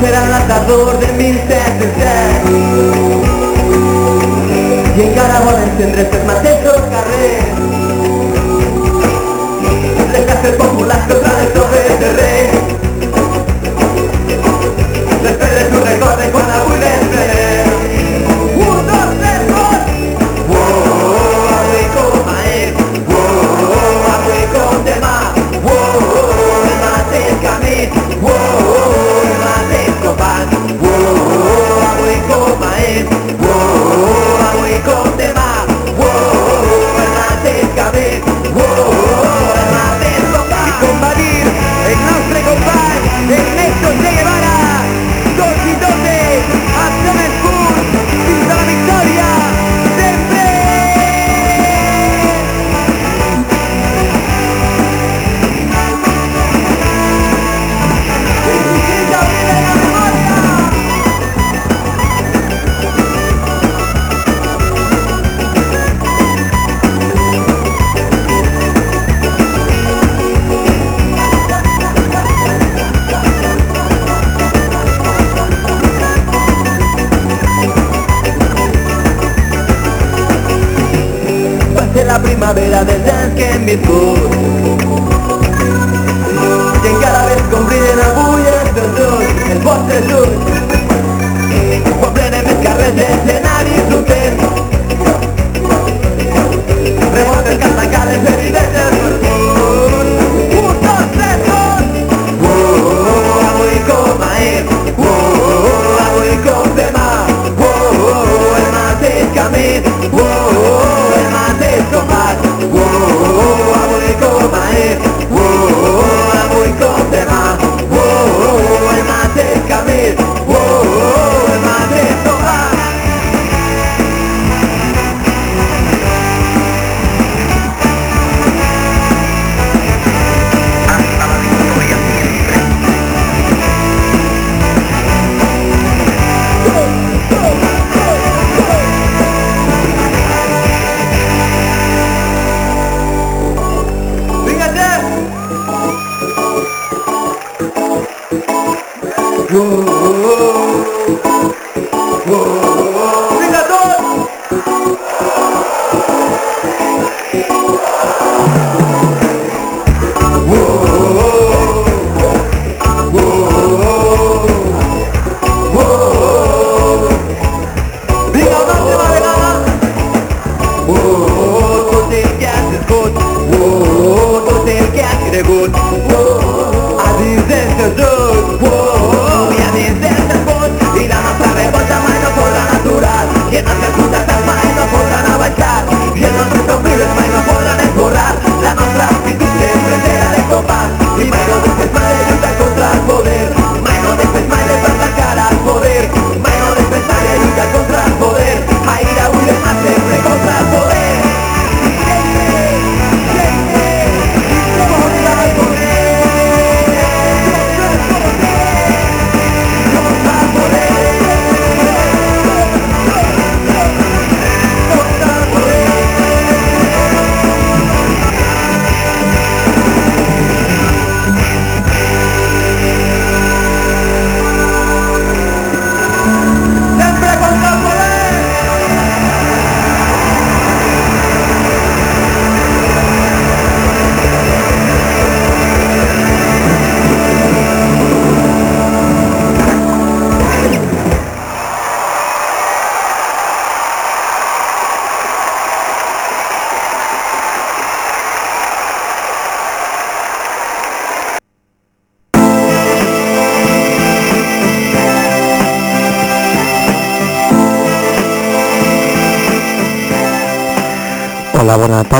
será el atador de mil sentencias Y en cada bola encendré tres matejos carrer Deja ser popular contra el sobre de rey me put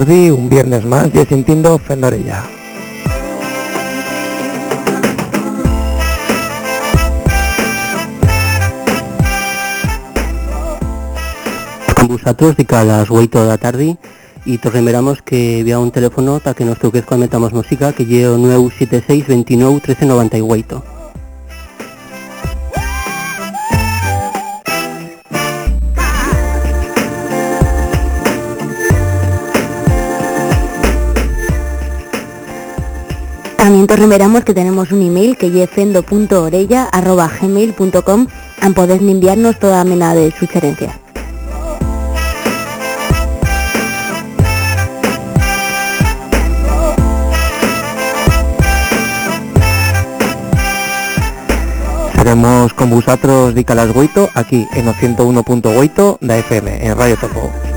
Mardi, un viernes más, y sintiendo Fendorella. Vosaltres dic a les 8 de la tarde y te remeramos que vea un teléfono para que nos truques cuando metamos música que llevo 976 29 13 98. también te remeramos que tenemos un email que gmail.com a poder enviarnos toda mena de sugerencias. Seremos con vosotros de Calas aquí en 101.8 de FM, en Radio Topo.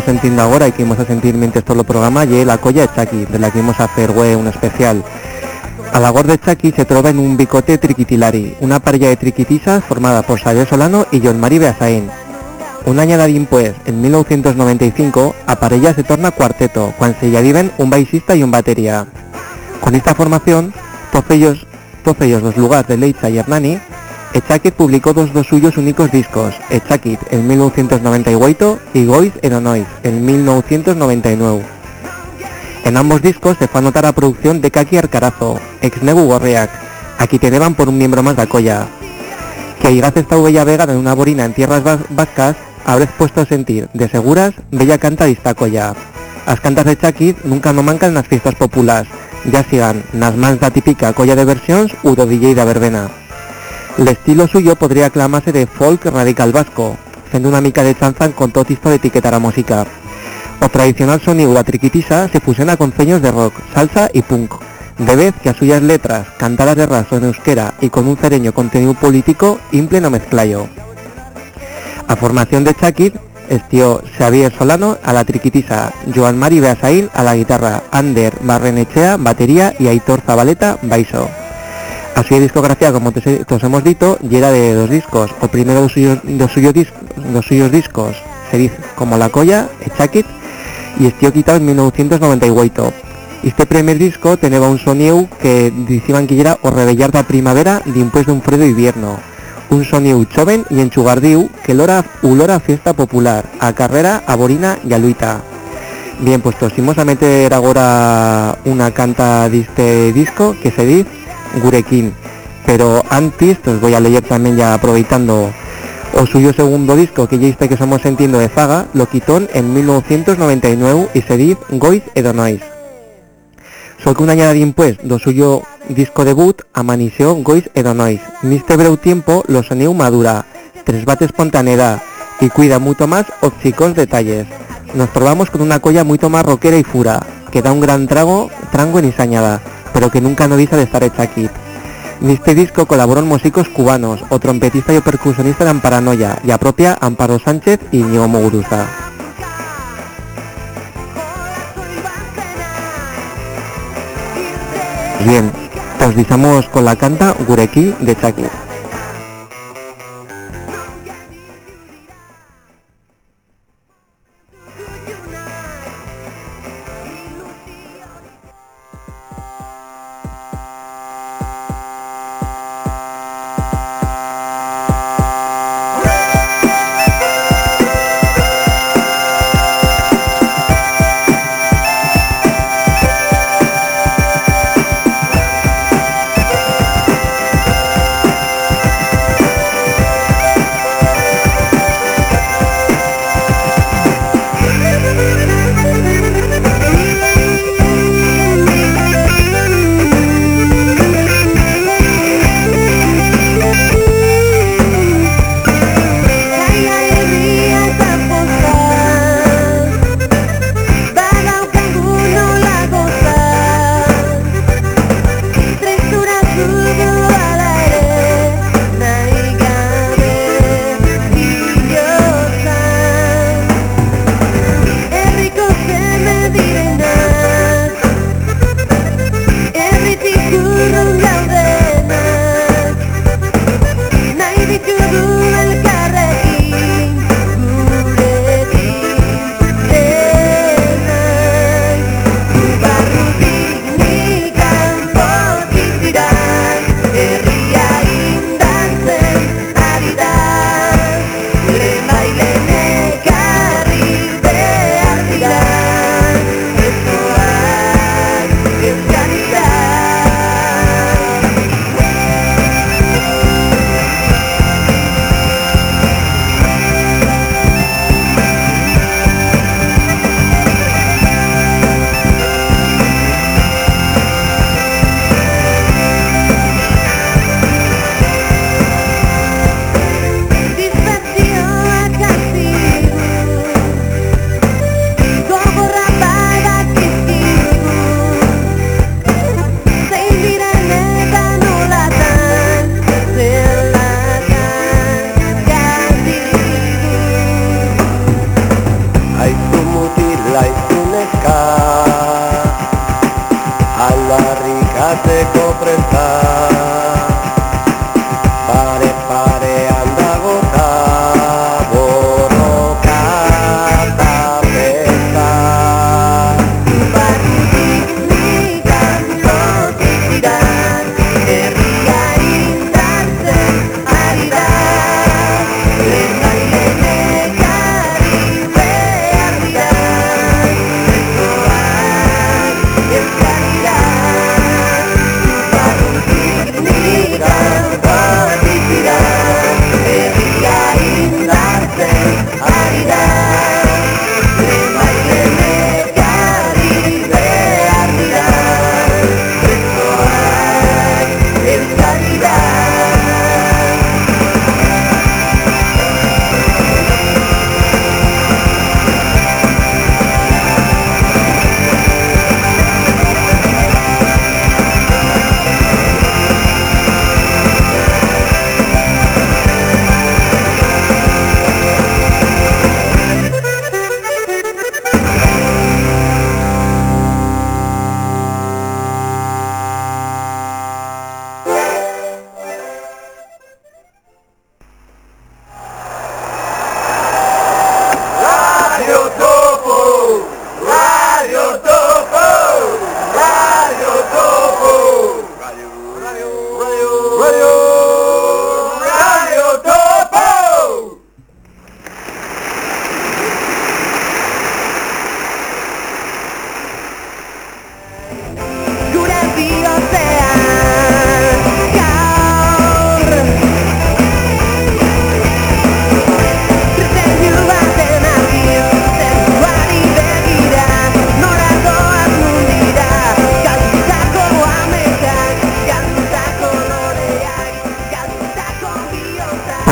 Estamos sintiendo ahora y que vamos a sentir mientras todo el programa y la colla de Chucky, de la que vamos a hacer güey, un especial. A la gorda de Chucky se trova en un bicote triquitilari, una parella de triquitisas formada por Xavier Solano y John Mari Beasain. Un año de pues, en 1995, a parella se torna cuarteto, cuando se viven un baixista y un batería. Con esta formación, todos ellos, todos ellos los lugares de Leitza y Hernani, Echakit publicó dos dos suyos únicos discos, Echakit en 1998 y Goiz Eronois en 1999. En ambos discos se fue a notar la producción de Kaki Arcarazo, ex Nebu Gorriak, aquí tenían por un miembro más de colla. Que gracias esta Bella Vega en una borina en tierras vascas, habréis puesto a sentir, de seguras, Bella canta de colla. Las cantas de Chakit nunca no mancan en las fiestas populares, ya sigan nas mans da típica colla de versiones u do DJ de verbena. El estilo suyo podría aclamarse de folk radical vasco, siendo una mica de chanzan con todo tipo de etiquetar a música. O tradicional sonido la triquitisa se fusiona con ceños de rock, salsa y punk, de vez que a suyas letras, cantadas de raso en euskera y con un cereño contenido político, imple no mezclayo. A formación de Chakit, estió Xavier Solano a la triquitisa, Joan Mari Beasain a la guitarra, Ander Barrenechea, batería y Aitor Zabaleta, baixo. A su discografía, como te, os hemos dicho, llega de dos discos. O primero dos suyos, dos suyos, discos se dice como La Colla, Echakit, y estío quitado en 1998. Este primer disco tenía un sonido que decían que era o rebellar da primavera después de un fredo invierno. Un sonido joven y enchugardiu que lora ulora fiesta popular, a carrera, a borina y a luita. Bien, pues tosimos a meter ahora una canta de este disco que se dice Gurekin. Pero antes, os voy a leer también ya aprovechando o suyo segundo disco que ya está que somos entiendo de Zaga, lo quitó en 1999 y se dice Goiz Edonois. Sol que un año pues, do suyo disco debut amanició Goiz Edonois. En este breu tiempo lo sonido madura, tres bate espontaneidad y cuida mucho más os chicos detalles. Nos probamos con una colla mucho más rockera y fura, que da un gran trago, trango en isañada pero que nunca no visa de estar hecha aquí. En este disco colaboran músicos cubanos, o trompetista y percusionista de Amparanoia, y a propia Amparo Sánchez y Ñigo Muguruza. Bien, pues con la canta Gureki de Chaki.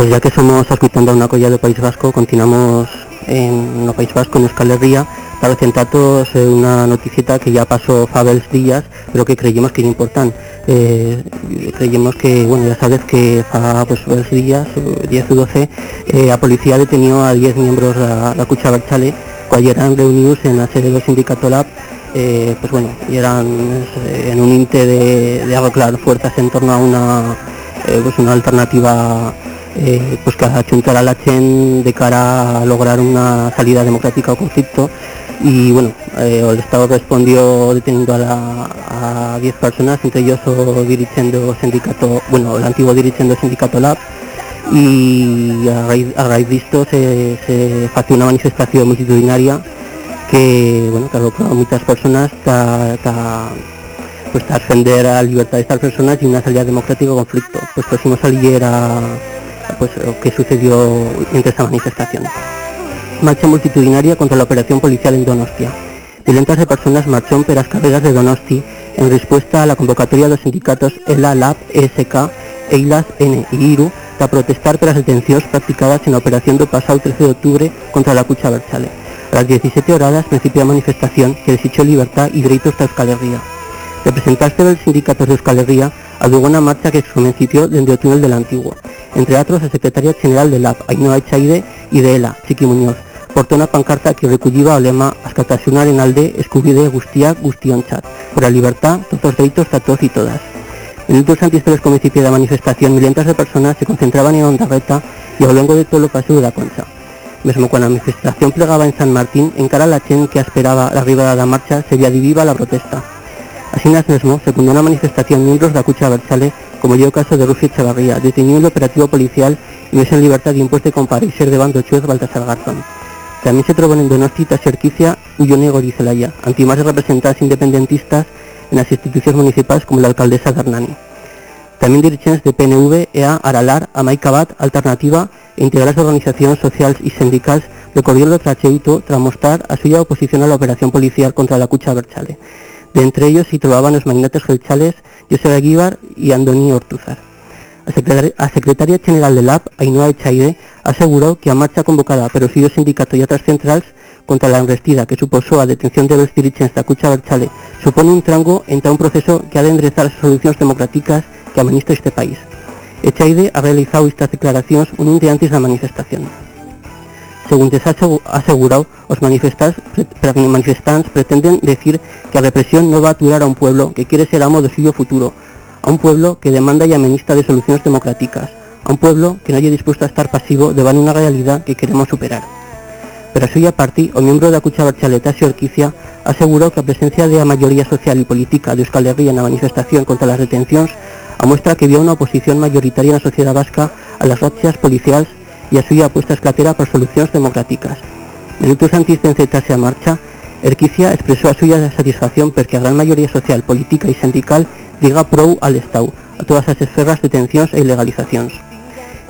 Ya que somos escuchando una colla de País Vasco, continuamos en no País Vasco, en Euskal Herria, para presentaros eh, una noticita que ya pasó Fabels días, pero que creímos que era importante. Eh, creímos que, bueno, ya sabes que fa pues, varios días, 10 o 12, eh, a policía detenió a 10 miembros de la Cucha Berchale, que eran reunidos en la sede del sindicato LAB, eh, pues bueno, y eran eh, en un inte de, de fuerzas en torno a una, eh, pues una alternativa eh, pues que a la Chen de cara a lograr una salida democrática al conflicto y bueno, eh, el Estado respondió deteniendo a, la, a 10 personas, entre ellos o dirigiendo sindicato, bueno, el antiguo dirigiendo sindicato LAB y a raíz, a se, se una manifestación multitudinaria que bueno, que agrupa a muchas personas para pues, a defender la libertad de estas personas y una salida democrática al conflicto. Pues próximo salir a pues que sucedió entre esta manifestación. Marcha multitudinaria contra la operación policial en Donostia. Violentas de personas marchó per las carreras de Donosti en respuesta a la convocatoria de los sindicatos ELA, LAB, ESK, EILAS, N y IRU para protestar por las detenciones practicadas en la operación del pasado 13 de octubre contra la Cucha Berchale. A las 17 horas principio la manifestación que desechó libertad y derechos de Euskal. Representantes del sindicato de Euskal Herria adugo una marcha que comenzó desde el túnel del antiguo. Entre otros, el secretario general de LAB, Ainhoa Echaide, y de ELA, Chiqui Muñoz, portó una pancarta que reculliba o lema Askatasunar en alde eskubide guztiak guztiontzat, por la libertad, todos los derechos a todos y todas. Minutos antes de los principio de la manifestación, milentas de personas se concentraban en Ondarreta y a lo largo de todo el paseo de la Concha. Mesmo cuando la manifestación plegaba en San Martín, en cara a la chen que esperaba la arribada de la marcha, se veía viva la protesta. Así mesmo, secundó una manifestación miembros de la Cucha Berchale, como el caso de Rufio Echevarría, detenido en el operativo policial y mes en libertad de impuesto de comparecer de bando Chuez Baltasar Garzón. También se trobó en Donosti, Taserquicia, Ullone Gorizelaya, antimás de representantes independentistas en las instituciones municipales como la alcaldesa de. También dirigentes de PNV, EA, Aralar, Amaicabat, Alternativa e integrales organizaciones sociales y sindicales recorrieron el tracheuto tras mostrar a suya oposición a la operación policial contra la Cucha Berchale. De entre ellos se trobaban los magnates gelchales José Aguibar y Andoni Ortuzar. La secretaria, general del LAB, Ainhoa Echaide, aseguró que a marcha convocada pero sido sindicato y otras centrales contra la investida que supuso a detención de los dirigentes de Cucha Berchale supone un trango entre un proceso que ha de enderezar las soluciones democráticas que administra este país. Echaide ha realizado estas declaraciones un día antes de la manifestación. Según se ha asegurado, los manifestantes, pretenden decir que la represión no va a aturar a un pueblo que quiere ser amo de suyo futuro, a un pueblo que demanda y amenista de soluciones democráticas, a un pueblo que no haya dispuesto a estar pasivo devant una realidad que queremos superar. Per això i a partir, el miembro de Cucha Barchaleta, Orquicia, aseguró que la presencia de la mayoría social y política de Euskal Herria en la manifestación contra las detenciones muestra que había una oposición mayoritaria en la sociedad vasca a las rachas policiales y a suya apuesta esclatera por soluciones democráticas. Minutos antes de encetarse a marcha, Erquicia expresó a suya satisfacción porque la gran mayoría social, política y sindical diga pro al Estado, a todas las esferas de detenciones e ilegalizaciones.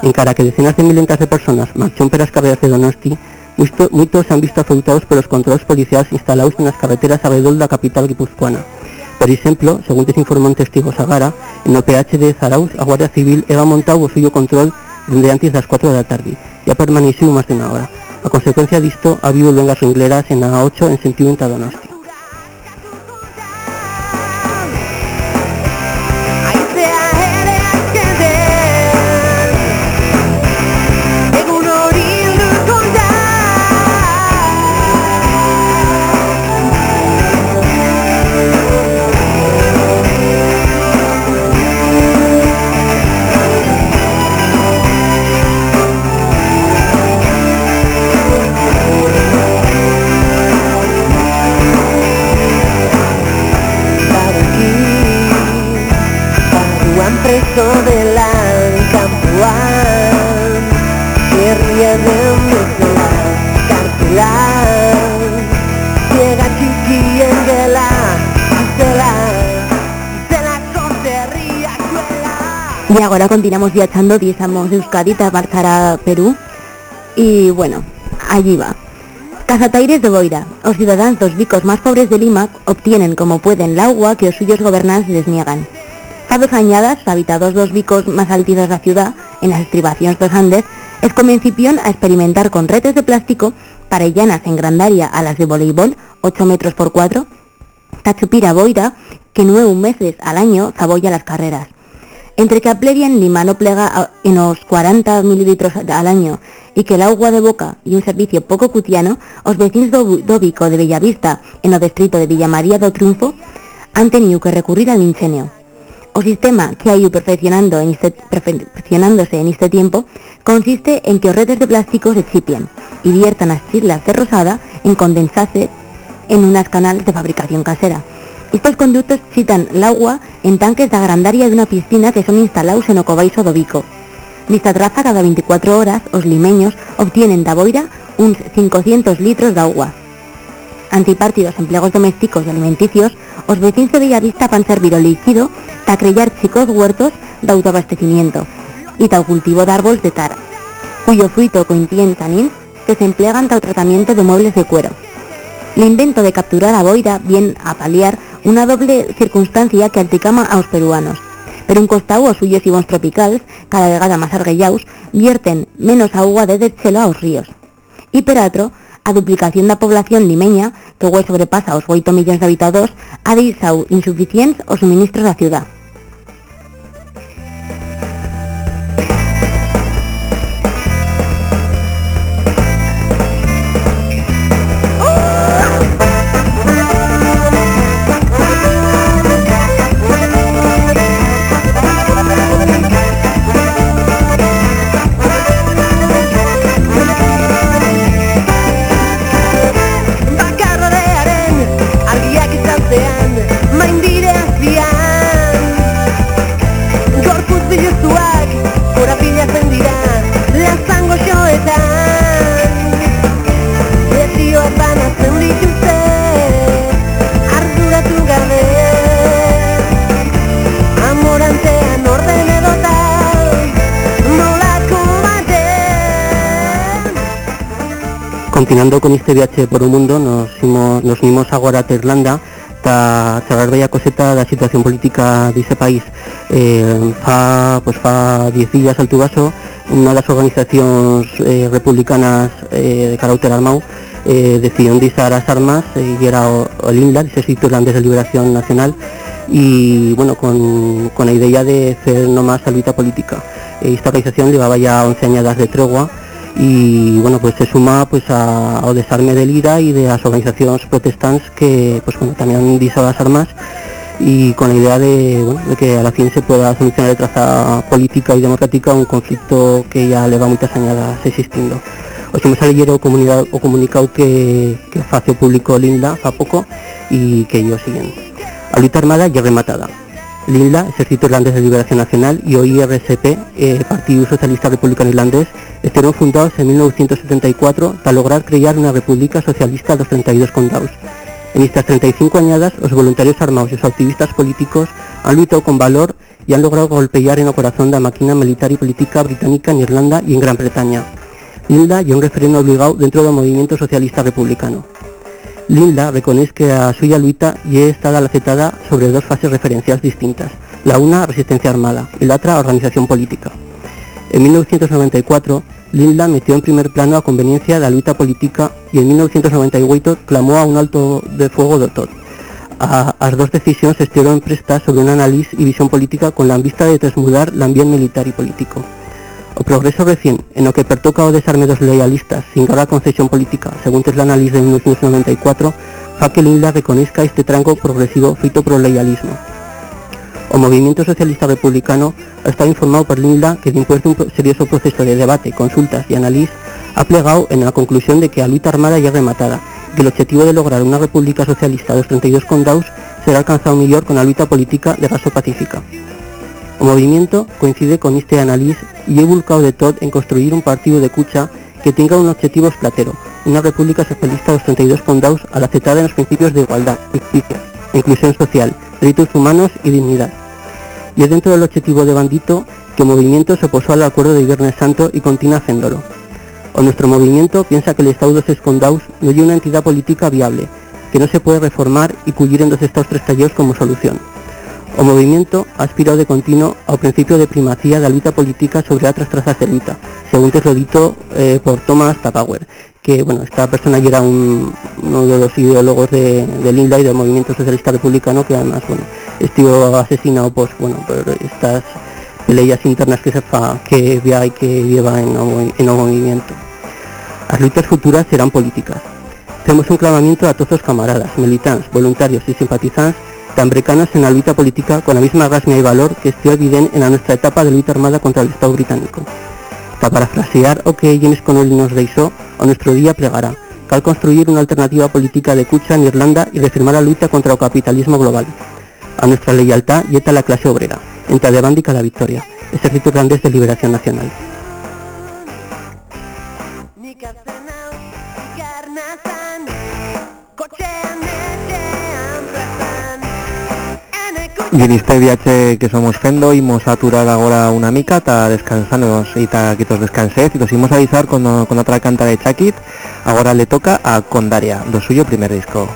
En cara que decenas de milentas de personas marchó per las carreras de Donosti, muchos se han visto afectados por los controles policiales instalados en las carreteras alrededor de la capital guipuzcoana. Por ejemplo, según desinformó un testigo Sagara, el PH de Zarauz, a Guardia Civil era montado suyo control desde antes de las 4 de la tarde y ha permanecido más de una hora. A consecuencia de esto, ha habido luengas ringleras en la 8 en sentido en Donosti. Y ahora continuamos viajando, viajamos de Euskadi a marchar a Perú. Y bueno, allí va. Cazataires de Boira, los ciudadanos vicos más pobres de Lima obtienen como pueden el agua que los suyos gobernantes les niegan. A dos añadas, habitados los vicos más altitos de la ciudad, en las estribaciones los Andes, es comencipión a experimentar con redes de plástico parellanas en grandaria a las de voleibol, 8 metros por 4, tachupira boira, que nueve meses al año zabolla las carreras. Entre que a en Lima no plega en los 40 mililitros al año y que el agua de boca y un servicio poco cutiano, os vecinos d'Óbico de Bellavista, en el distrito de Villa María do Triunfo, han tenido que recurrir al ingenio. O sistema que ha ido perfeccionando en este, perfeccionándose en este tiempo consiste en que os redes de plástico se chipien y viertan las chislas de rosada en condensarse en unas canales de fabricación casera. Estos conductos citan el agua en tanques de agrandaria de una piscina que son instalados en Ocobaiso do Vico. Nesta traza cada 24 horas os limeños obtienen da boira uns 500 litros de agua. Antipartidos empleos domésticos y alimenticios, os vecinos de Bellavista van servir o líquido para crear chicos huertos de autoabastecimiento y tal cultivo de árboles de tara, cuyo fruto contiene tanins que se emplean para el tratamiento de muebles de cuero. El invento de capturar a boira viene a paliar una doble circunstancia que alticama a los peruanos. Pero un costado os suyos y bons tropicales, cada vegada más argüellados, vierten menos agua desde chelo a los ríos. Y per otro, a duplicación de la población limeña, que hoy sobrepasa los 8 millones de habitados, ha deixado insuficientes os suministros la ciudad. Continuando con este viaje por un mundo, nos fuimos, nos fuimos agora a Irlanda para charlar bella coseta la situación política de ese país. Eh, fa, pues fa 10 días al Tubaso, una de las organizaciones eh, republicanas eh, de carácter armado eh, decidió disar las armas y era el INLA, ese sitio irlandés de liberación nacional, y bueno, con, con la idea de hacer no más salvita política. esta organización llevaba ya 11 años de tregua y bueno pues se suma pues a, desarme del IRA y de las organizaciones protestantes que pues bueno también han dicho las armas y con la idea de, de que a la fin se pueda solucionar de traza política y democrática un conflicto que ya leva moitas añadas existindo. Os imos a o, o comunicado que, que público Linda fa pouco e que yo siguen. A armada ya rematada. Linda, Ejército Irlandés de Liberación Nacional y o IRSP, eh, Partido Socialista Republicano Irlandés, estuvieron fundados en 1974 para lograr crear una república socialista dos 32 condados. En estas 35 añadas, los voluntarios armados y los activistas políticos han luchado con valor y han logrado golpear en el corazón de la máquina militar y política británica en Irlanda y en Gran Bretaña. Linda y un referendo obligado dentro del movimiento socialista republicano. Reconoce que a suya luita y está acetada sobre dos fases referenciales distintas. La una, resistencia armada, y la otra, organización política. En 1994, Linda metió en primer plano a conveniencia de la lucha política y en 1998 clamó a un alto de fuego de todo. A, las dos decisiones estuvieron prestas sobre un análisis y visión política con la vista de transmudar el ambiente militar y político. O progreso recién, en lo que pertoca o desarme dos lealistas sin cada concesión política, según es el análisis de 1994, fa que Linda reconozca este tranco progresivo feito pro lealismo. O Movimiento Socialista Republicano está informado por Linda que después de un serioso proceso de debate, consultas y análisis, ha plegado en la conclusión de que la lucha armada ya rematada, que el objetivo de lograr una república socialista de los 32 condados será alcanzado mejor con la lucha política de raza pacífica. O movimiento coincide con este análisis y he buscado de todo en construir un partido de cucha que tenga un objetivo esplatero, una república socialista de los 32 condados a la en los principios de igualdad, justicia, inclusión social, derechos humanos y dignidad. Y es dentro del objetivo de Bandito que el movimiento se opuso al acuerdo de Viernes Santo y continúa haciéndolo. O nuestro movimiento piensa que el Estado de los Escondaus no es una entidad política viable, que no se puede reformar y cubrir en dos estados tres como solución. O movimiento ha aspirado de continuo al principio de primacía de la lucha política sobre otras trazas de lucha, según lo dito eh, por Thomas Tapauer, que bueno, esta persona ya era un, uno de los ideólogos de, del INLA y del movimiento socialista republicano que además bueno estuvo asesinado pues bueno por estas leyes internas que se fa, que vea y que lleva en el, movimiento. Las luchas futuras serán políticas. Hacemos un clamamiento a todos los camaradas, militantes, voluntarios y simpatizantes tan brecanos en la lucha política con la misma rasmia y valor que estuvo evidente en la nuestra etapa de lucha armada contra el Estado británico. Para parafrasear o que James Connolly nos deixó, a nuestro día plegará. Cal construir una alternativa política de cucha en Irlanda y reafirmar la lucha contra el capitalismo global. A nuestra lealtad yeta la clase obrera, entre de bándica la victoria, Ejército Irlandés de Liberación Nacional. Este viaje que somos fendo imos a aturar ahora una mica ta descansarnos y ta que tos descansez y nos imos a avisar con, con otra canta de Chakit ahora le toca a Condaria, do suyo primer disco.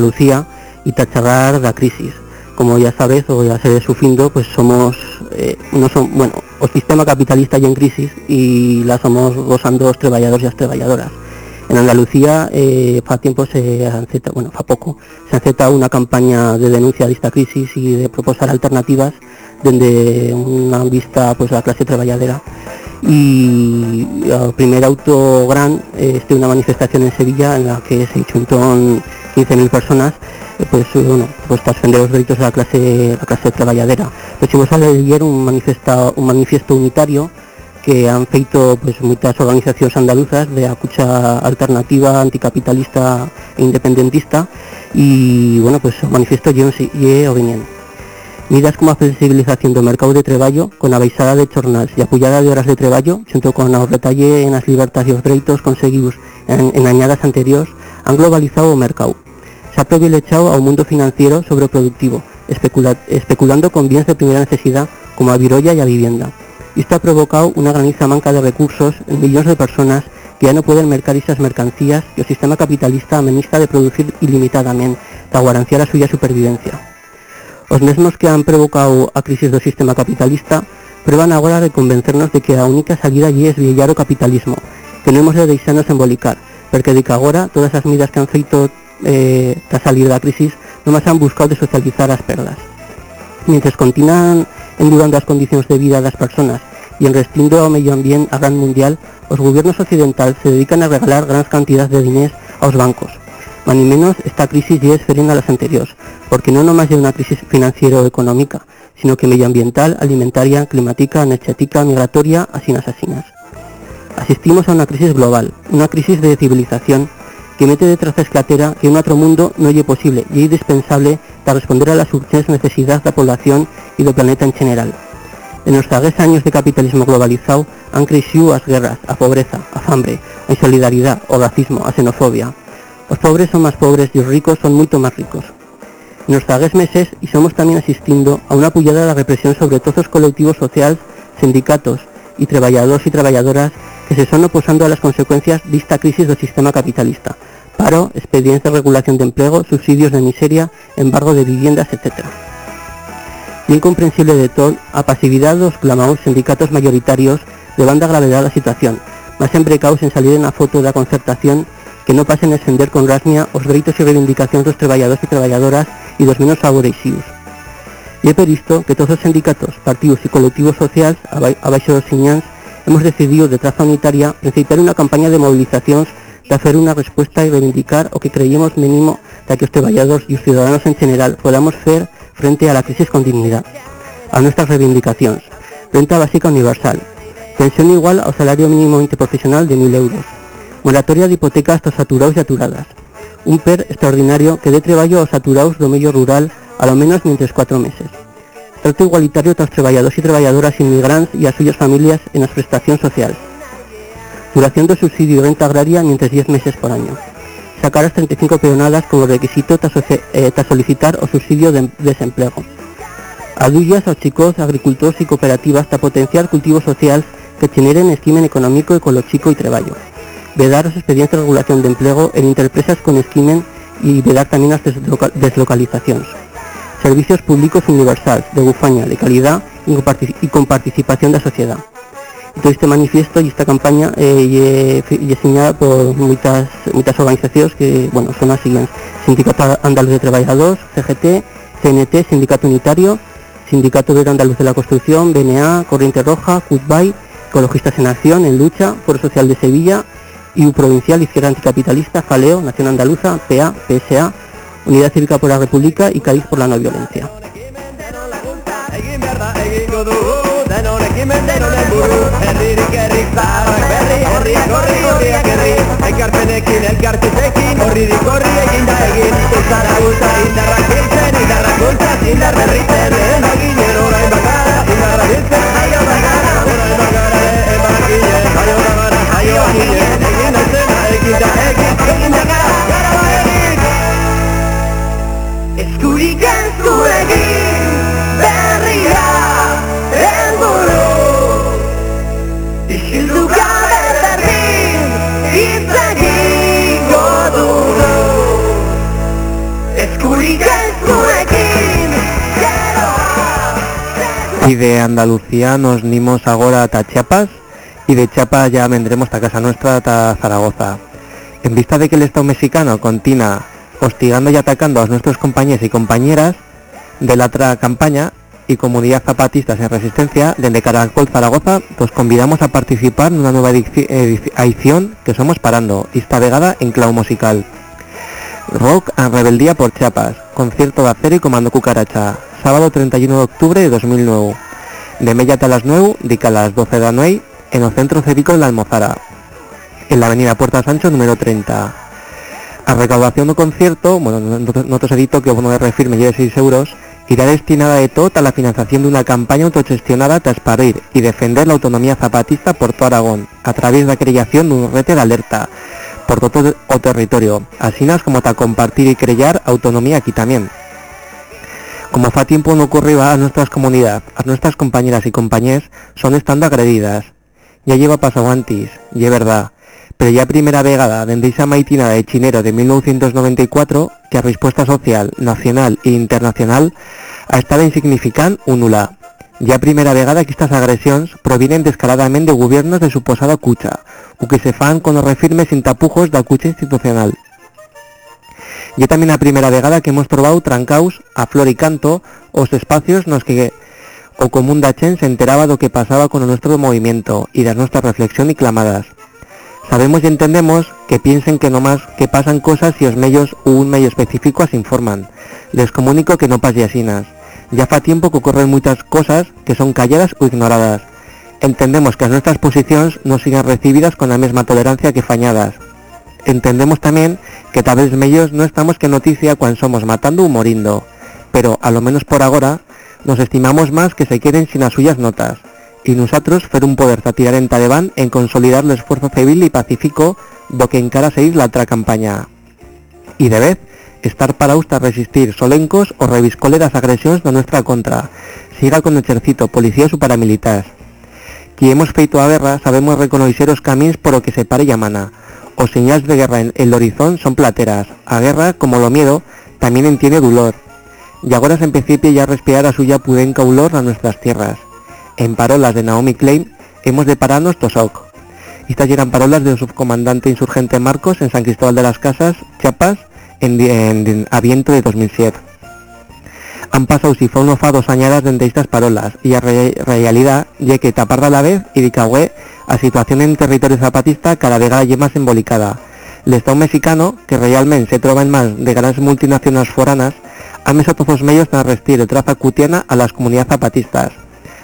Andalucía y a charlar la crisis. Como ya sabes o ya se su findo, pues somos, eh, no son, bueno, o sistema capitalista ya en crisis y la somos gozando los trabajadores y las trabajadoras. En Andalucía, eh, tiempo se anceta, bueno, fa poco, se anceta una campaña de denuncia de esta crisis y de proposar alternativas desde una vista pues la clase trabajadora y el primer auto gran eh, este una manifestación en Sevilla en la que se juntó 15.000 personas eh, pues bueno pues para defender los derechos de la clase la clase trabajadora pues vos a leer un manifiesto un manifiesto unitario que han feito pues muchas organizaciones andaluzas de acucha alternativa anticapitalista e independentista y bueno pues manifiesto yo y o Midas como a flexibilización do mercado de traballo con a baixada de jornals e a pullada de horas de traballo xunto con o retalle en as libertades e os dereitos conseguidos en, en añadas anteriores han globalizado o mercado. Se ha privilegiado ao mundo financiero sobre o productivo, especula, especulando con bienes de primeira necesidad como a virolla e a vivienda. Isto ha provocado unha graniza manca de recursos en millóns de personas que ya no pueden mercar esas mercancías que o sistema capitalista amenista de producir ilimitadamente para guaranciar a súa supervivencia. Os mesmos que han provocado a crisis do sistema capitalista prueban agora de convencernos de que a única salida allí es villar o capitalismo, que non hemos de deixarnos embolicar, de que agora todas as medidas que han feito eh, tras salir da crisis nomás han buscado de socializar as perdas. Mientras continúan endurando as condicións de vida das personas e en restindo ao medio ambiente a gran mundial, os gobiernos occidentales se dedican a regalar grandes cantidades de diners aos bancos, Más ni menos esta crisis ya es diferente a las anteriores, porque no nomás es una crisis financiero-económica, sino que medioambiental, alimentaria, climática, energética, migratoria, asinas asinas. Asistimos a una crisis global, una crisis de civilización que mete detrás de esclatera que en otro mundo no es posible y es indispensable para responder a las urgentes necesidades de la población y del planeta en general. En los 10 años de capitalismo globalizado han crecido las guerras, a pobreza, a hambre, a insolidaridad, o racismo, a xenofobia, los pobres son más pobres y los ricos son mucho más ricos. Nos tragues meses y somos también asistiendo a una pullada de la represión sobre todos los colectivos sociales, sindicatos y trabajadores y trabajadoras que se son oposando a las consecuencias de esta crisis del sistema capitalista. Paro, expedientes de regulación de empleo, subsidios de miseria, embargo de viviendas, etc. Bien comprensible de todo, a pasividad los clamados sindicatos mayoritarios de banda gravedad la situación, más embrecados en salir en la foto de la concertación que no pasen a extender con rasmia os derechos y reivindicacións dos traballadores e traballadoras e dos menos favorecidos. E é por isto que todos os sindicatos, partidos e colectivos sociais abaixo dos siñáns hemos decidido de traza unitaria principiar unha campaña de movilizacións de hacer unha respuesta e reivindicar o que creíamos mínimo de que os traballadores e os ciudadanos en general podamos fer frente a la crisis con dignidad. A nuestras reivindicacións. Renta básica universal. Pensión igual ao salario mínimo interprofesional de 1.000 euros moratoria de hipotecas aos saturados e aturadas. Un PER extraordinario que dé traballo aos saturados do medio rural a lo menos mientras cuatro meses. Trato igualitario tras traballadores e traballadoras inmigrantes e as suyas familias en as prestacións sociales. Duración do subsidio de renta agraria mientras 10 meses por año. Sacar as 35 peonadas como requisito tras, eh, solicitar o subsidio de desempleo. Adullas aos chicos, agricultores e cooperativas para potenciar cultivos sociales que generen esquimen económico, ecológico e traballo vedar los expedientes de regulación de empleo en interpresas con esquimen y vedar también las deslocalizaciones. Servicios públicos universales, de bufaña, de calidad y con participación de la sociedad. Todo este manifiesto y esta campaña eh, es diseñada por muchas, muchas organizaciones que bueno, son las siguientes. Sindicato Andaluz de Trabajadores, CGT, CNT, Sindicato Unitario, Sindicato de Andaluz de la Construcción, BNA, Corriente Roja, CUTBAI, Ecologistas en Acción, En Lucha, Foro Social de Sevilla, IU Provincial, Izquierda Anticapitalista, Jaleo, Nación Andaluza, PA, PSA, Unidad Cívica por la República y Cádiz por la No Violencia. Y de Andalucía nos unimos ahora a Chiapas y de Chiapas ya vendremos a casa nuestra a Zaragoza. En vista de que el Estado mexicano contina hostigando y atacando a nuestros compañeros y compañeras de la otra campaña y comunidad zapatistas en resistencia, desde Caracol Zaragoza, os convidamos a participar en una nueva edición que somos Parando, esta vegada en clavo musical. Rock a Rebeldía por Chiapas, concierto de acero y comando cucaracha, sábado 31 de octubre de 2009. De media a las 9, dica a las 12 de la noche, en el centro cívico de la Almozara, en la avenida Puerta Sancho número 30. A recaudación do concierto, bueno, nosotros edito que o bono de refirme lleve 6 euros, irá destinada de todo a la financiación de una campaña autogestionada tras parir y defender la autonomía zapatista por todo Aragón, a través de la creación de un rete de alerta por todo o territorio, así como para compartir y crear autonomía aquí también. Como fa tiempo no ocurrió a nuestras comunidades, a nuestras compañeras y compañeros son estando agredidas. Ya lleva pasado antes, y es verdad, pero ya primera vegada dende esa maitina de chinero de 1994 que a respuesta social, nacional e internacional ha estado insignificant o nula. Ya primera vegada que estas agresiones provienen descaradamente de gobiernos de suposada cucha, o que se fan con los refirmes sin tapujos da cucha institucional. Ya también la primera vegada que hemos probado trancaus a flor y canto os espacios nos que o común dachen se enteraba lo que pasaba con nuestro movimiento y de nuestra reflexión y clamadas. Sabemos y entendemos que piensen que no más que pasan cosas si os medios u un medio específico as informan. Les comunico que no pase asinas. Ya fa tiempo que ocurren muchas cosas que son calladas o ignoradas. Entendemos que nuestras posiciones no sigan recibidas con la misma tolerancia que fañadas. Entendemos también que tal vez medios no estamos que noticia cuando somos matando o morindo, pero a lo menos por ahora nos estimamos más que se queden sin las suyas notas, y nosotros fer un poder tirar en Talibán en consolidar el esfuerzo civil y pacífico do que encara seguir la otra campaña. Y de vez, estar para a resistir solencos o reviscole las agresiones de nuestra contra, siga con ejército, policías o paramilitares. Que hemos feito a guerra sabemos reconocer los caminos por lo que se pare llamana. Os señales de guerra en el horizonte son plateras. A guerra, como lo miedo, también entiende dolor. Y ahora se empecé ya a respirar a suya pudenca olor a nuestras tierras. En parolas de Naomi Klein, hemos de pararnos tosoc. Estas eran parolas del subcomandante insurgente Marcos en San Cristóbal de las Casas, Chiapas, en, en, aviento de 2007. Han pasado si fue uno fa dos añadas de estas parolas y a realidad ya que tapar a la vez y dicagüe a situación en territorio zapatista cada vez hay más embolicada. El Estado mexicano, que realmente se trova en más de grandes multinacionales foranas, ha meso todos los medios para restir el traza cutiana a las comunidades zapatistas.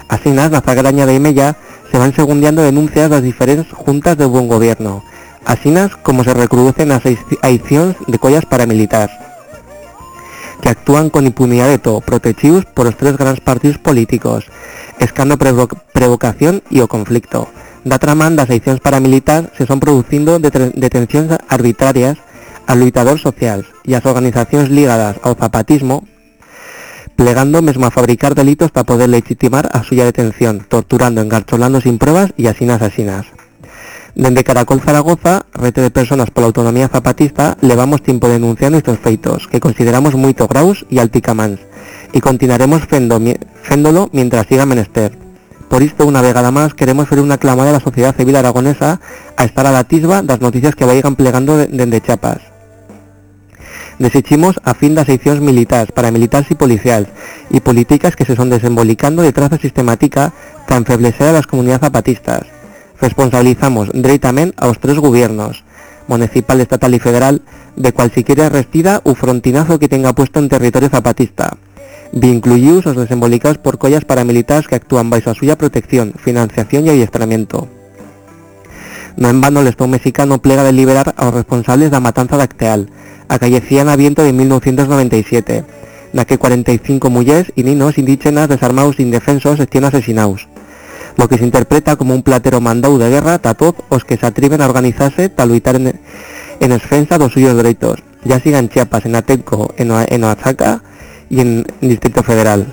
Así la zagraña de Imella se van segundiando denuncias las diferentes juntas de buen gobierno, así como se recrudecen las aiciones de collas paramilitares, que actúan con impunidad de todo, protegidos por los tres grandes partidos políticos, escando provocación y o conflicto. Da tramán las aiciones paramilitares se son produciendo detenciones arbitrarias a luitadores sociales y a las organizaciones ligadas al zapatismo plegando mesmo a fabricar delitos para poder legitimar a suya detención, torturando, engarcholando sin pruebas y asinas asinas. Desde Caracol Zaragoza, rete de personas por la autonomía zapatista, levamos tiempo denunciando estos feitos, que consideramos muy graus y alticamans, y continuaremos féndolo mientras siga menester. Por esto, una vegada más, queremos hacer una clamada a la sociedad civil aragonesa a estar a la tisba las noticias que vayan plegando desde Chiapas desechimos a fin las secciones militares, paramilitares y policiales y políticas que se son desembolicando de traza sistemática para enfeblecer a las comunidades zapatistas. Responsabilizamos directamente a los tres gobiernos, municipal, estatal y federal, de cualquier restida u frontinazo que tenga puesto en territorio zapatista, incluidos los desembolicados por collas paramilitares que actúan bajo suya protección, financiación y adiestramiento. No en vano el Estado mexicano plega de liberar a los responsables de la matanza de Acteal, a viento de 1997, la que 45 mujeres y niños indígenas desarmados indefensos estén asesinados, lo que se interpreta como un platero mandado de guerra a todos los que se atreven a organizarse para luchar en, en defensa de los suyos derechos, ya sigan Chiapas, en Atenco, en, en Oaxaca y en Distrito Federal.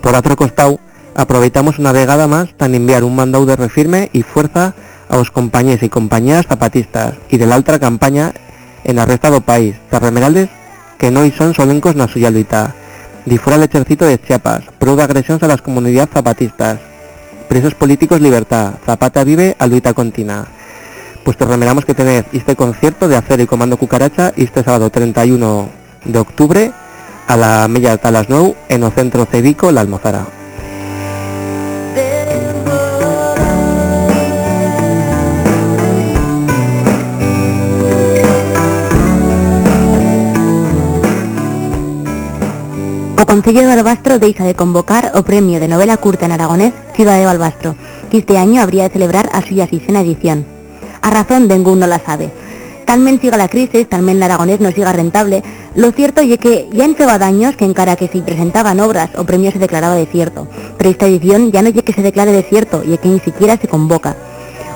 Por otro costado, aprovechamos una vegada más para enviar un mandado de refirme y fuerza a los compañeros y compañeras zapatistas y de la otra campaña en el resto del país, de remeraldes que no son solencos na suya luita. Difura el ejército de Chiapas, prueba agresiones a las comunidades zapatistas. Presos políticos libertad, Zapata vive, a Luita continua. Pues te remeramos que tenés este concierto de Acero y Comando Cucaracha este sábado 31 de octubre a la media de las 9 en el centro cívico La Almozara. O Concello de Balbastro deixa de convocar o Premio de Novela Curta en Aragonés Ciudad de Balbastro, que este año habría de celebrar a suya sisena edición. A razón de ningún no la sabe. Talmen siga la crisis, talmen el aragonés no siga rentable, lo cierto es que ya en años que encara que si presentaban obras o premios se declaraba desierto, pero esta edición ya no es que se declare desierto y que ni siquiera se convoca.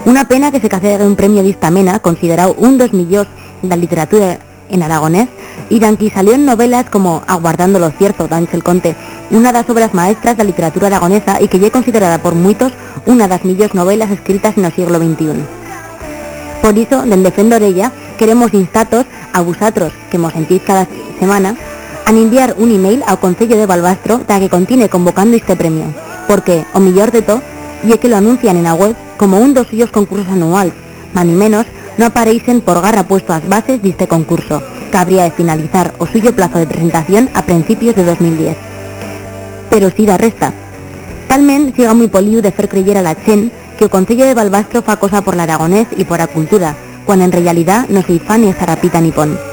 Una pena que se de un premio de esta mena, considerado un dos millones de la literatura en aragonés, y d'anqui salió en novelas como Aguardando lo cierto, d'Ángel Conte, una de las obras maestras de la literatura aragonesa y que ya es considerada por muchos una de las mejores novelas escritas en el siglo XXI. Por eso, del Defendo Orella, queremos instatos a vosotros, que nos sentís cada semana, a enviar un email al Concello de Balbastro para que continúe convocando este premio, porque, o mejor de todo, y es que lo anuncian en la web como un dos suyos concursos anuales, más ni menos no aparecen por garra puesto las bases de este concurso, que habría de finalizar o suyo plazo de presentación a principios de 2010. Pero si da resta. Talmente siga muy polido de hacer creyer a la Chen que el Concello de Balbastro fa cosa por la aragonés y por la cultura, cuando en realidad no se fa ni zarapita ni pon.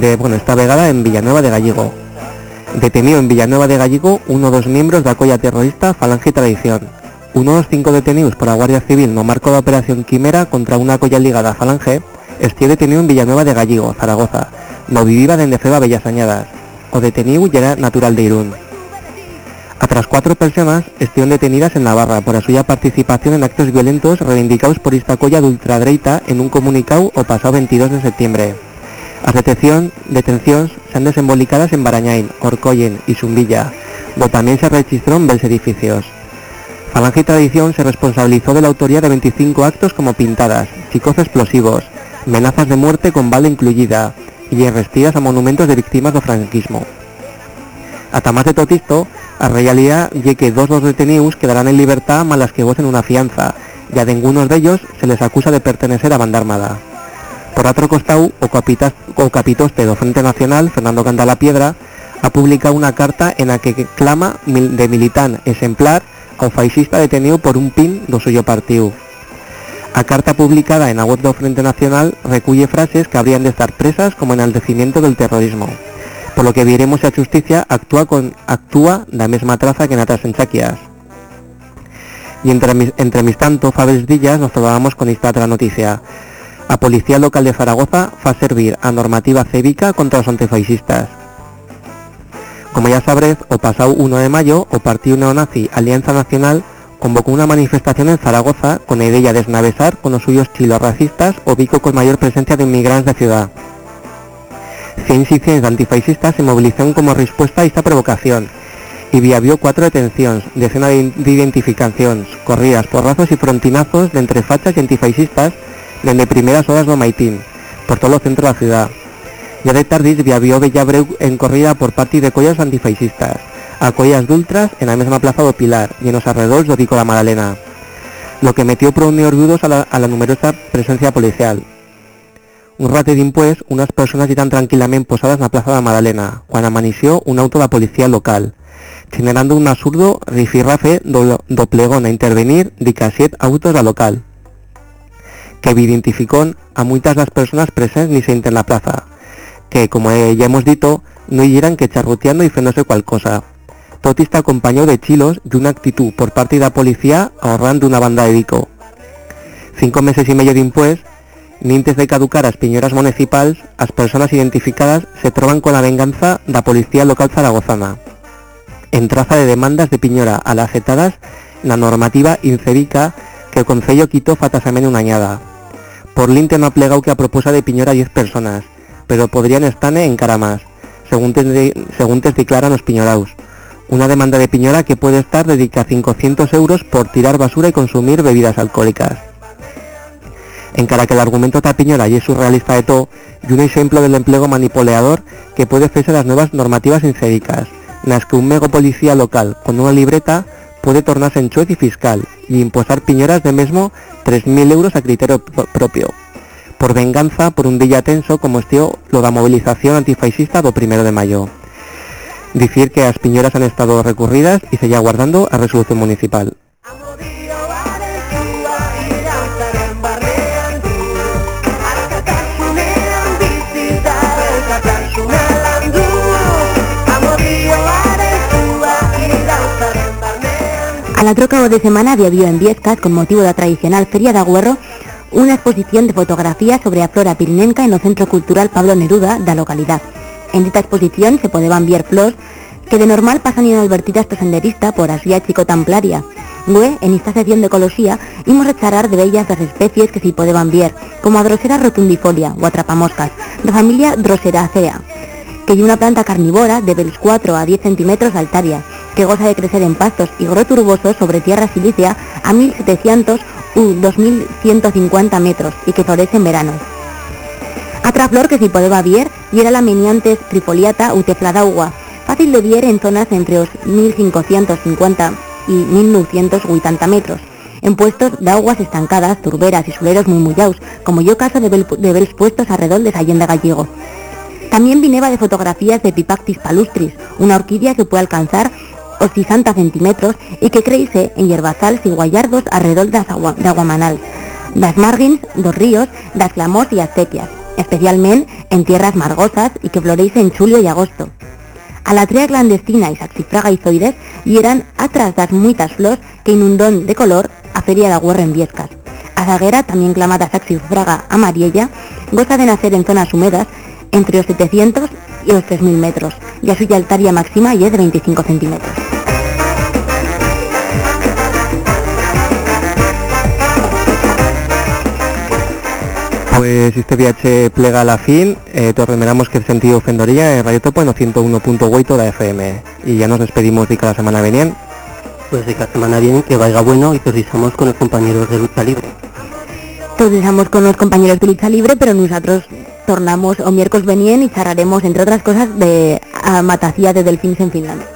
De, bueno, esta vegada en Villanueva de Gallego. Detenido en Villanueva de Gallego uno o dos miembros de la colla terrorista Falange y Tradición. Uno de los cinco detenidos por la Guardia Civil no marco de Operación Quimera contra una colla ligada a Falange, esté detenido en Villanueva de Gallego, Zaragoza, no vivía de Feba Bellas Añadas, o detenido y era natural de Irún. Otras cuatro personas estuvieron detenidas en Navarra por su suya participación en actos violentos reivindicados por esta colla de ultradreita en un comunicado o pasado 22 de septiembre. Detenciones se han desembolicadas en Barañain, Orcoyen y Zumbilla, donde también se registraron bellos edificios. Falange y Tradición se responsabilizó de la autoría de 25 actos como pintadas, chicos explosivos, amenazas de muerte con bala incluida y arrestidas a monumentos de víctimas del franquismo. Hasta más de todo esto, a realidad ya que dos los detenidos quedarán en libertad malas que gocen una fianza, y a ninguno de ellos se les acusa de pertenecer a banda armada. Por otro costado, o, capitas, o capitoste Frente Nacional, Fernando Candala Piedra, ha publicado una carta en la que clama de militán ejemplar ao fascista detenido por un pin do suyo partido. A carta publicada en la web do Frente Nacional recuye frases que habrían de estar presas como enaltecimiento del terrorismo por lo que veremos si la justicia actúa con actúa la misma traza que en otras enchaquias. Y entre, entre mis tanto, Fabes Villas nos topábamos con esta otra noticia. A Policía Local de Zaragoza fa servir a normativa cívica contra los antifascistas. Como ya sabréis, o pasado 1 de mayo, o Partido Neonazi Alianza Nacional convocó una manifestación en Zaragoza con la idea de esnavesar con los suyos chilos racistas o bico con mayor presencia de inmigrantes de ciudad. 100 instituciones antifascistas se movilizaron como respuesta a esta provocación y había cuatro detenciones, decenas de, identificaciones, corridas, porrazos y frontinazos de entre fachas y antifascistas desde primeras horas de Maitín, por todo el centro de la ciudad. Ya de tardis había bella breu en corrida por parte de collas antifascistas, a collas d'ultras en la misma plaza de Pilar y en los alrededores de Pico la Magdalena, lo que metió por un a la, a la numerosa presencia policial, un rato impues, unas personas iban tranquilamente posadas en la plaza de la Madalena, cuando amaneció un auto de la policía local, generando un absurdo rifirrafe do, do plegón a intervenir de casi autos la local. Que identificó a muchas las personas presentes en la plaza, que, como ya hemos dicho, no hieran que charruteando y fenose cual cosa. Tot está acompañado de chilos y una actitud por parte de la policía ahorrando una banda de dico. Cinco meses y medio después, nintes de caducar las piñoras municipales, las personas identificadas se troban con la venganza de la policía local zaragozana. En traza de demandas de piñora a las acetadas la normativa incedica que el Concello quitó fatasamente una añada. Por linte no ha plegado que a proposa de piñora 10 personas, pero podrían estar en cara más, según te, según declaran los piñoraus. Una demanda de piñora que puede estar dedicada a 500 euros por tirar basura y consumir bebidas alcohólicas. En cara que el argumento de piñora y es surrealista de todo, y un ejemplo del empleo manipulador que puede hacerse las nuevas normativas incédicas, las que un mego policía local con una libreta puede tornarse en juez y fiscal y imposar piñoras de mesmo 3.000 euros a criterio propio, por venganza por un día tenso como estío lo da movilización antifascista do primero de mayo. Decir que las piñoras han estado recurridas y se ya guardando a resolución municipal. A la troca de semana había en Viescas, con motivo de la tradicional Feria de Agüerro, una exposición de fotografías sobre la flora pirinenca en el Centro Cultural Pablo Neruda la localidad. En esta exposición se podían ver flores que de normal pasan inadvertidas por senderista por así chico tamplaria. Gue, en esta sección de ecología, íbamos a charar de bellas las especies que se podían ver, como a Drosera rotundifolia o atrapamoscas, de familia Droseracea, que es una planta carnívora de 4 a 10 centímetros de altaria, que goza de crecer en pastos y turbosos sobre tierra silicia a 1700 u 2150 metros y que florece en verano. Otra flor que se podía ver y era la meniantes trifoliata u tefladagua, fácil de ver en zonas entre los 1550 y 1980 metros, en puestos de aguas estancadas, turberas y suleros muy mullaos, como yo caso de, ver puestos alrededor de Sallenda Gallego. También vineba de fotografías de Pipactis palustris, una orquídea que puede alcanzar 60 centímetros y que crece en hierbazales y guayardos alrededor de, agua, de aguamanal, las margins, dos ríos, las clamós y acequias, especialmente en tierras margosas y que florece en julio y agosto. A la trea clandestina y saxifraga izoides y eran atrás las muitas flores que inundón de color a Feria de Agüerra en Viescas. A zaguera, también clamada saxifraga amarilla, goza de nacer en zonas húmedas entre los 700 y los 3.000 metros, y a suya altaria máxima y es de 25 centímetros. Pues este viaje plega a la fin, eh, te que el sentido ofendoría en Radio Topo en 101.8 de FM. Y ya nos despedimos de cada semana venien. Pues de cada semana viene que vaya bueno y precisamos con los compañeros de lucha libre. Todos con los compañeros de lucha libre, pero nosotros tornamos o miércoles venien y charlaremos, entre otras cosas, de a matacía de delfines en Finlandia.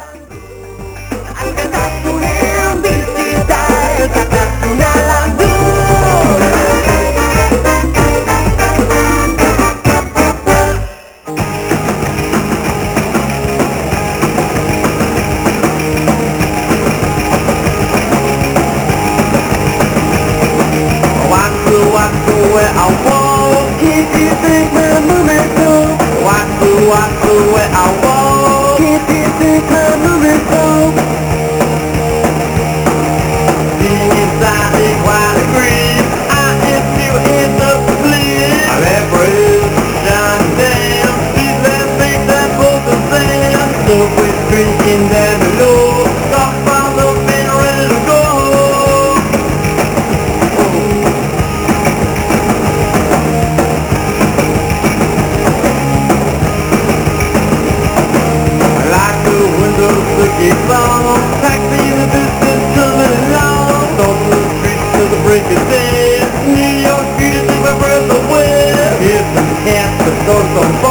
deep, deep, deep, the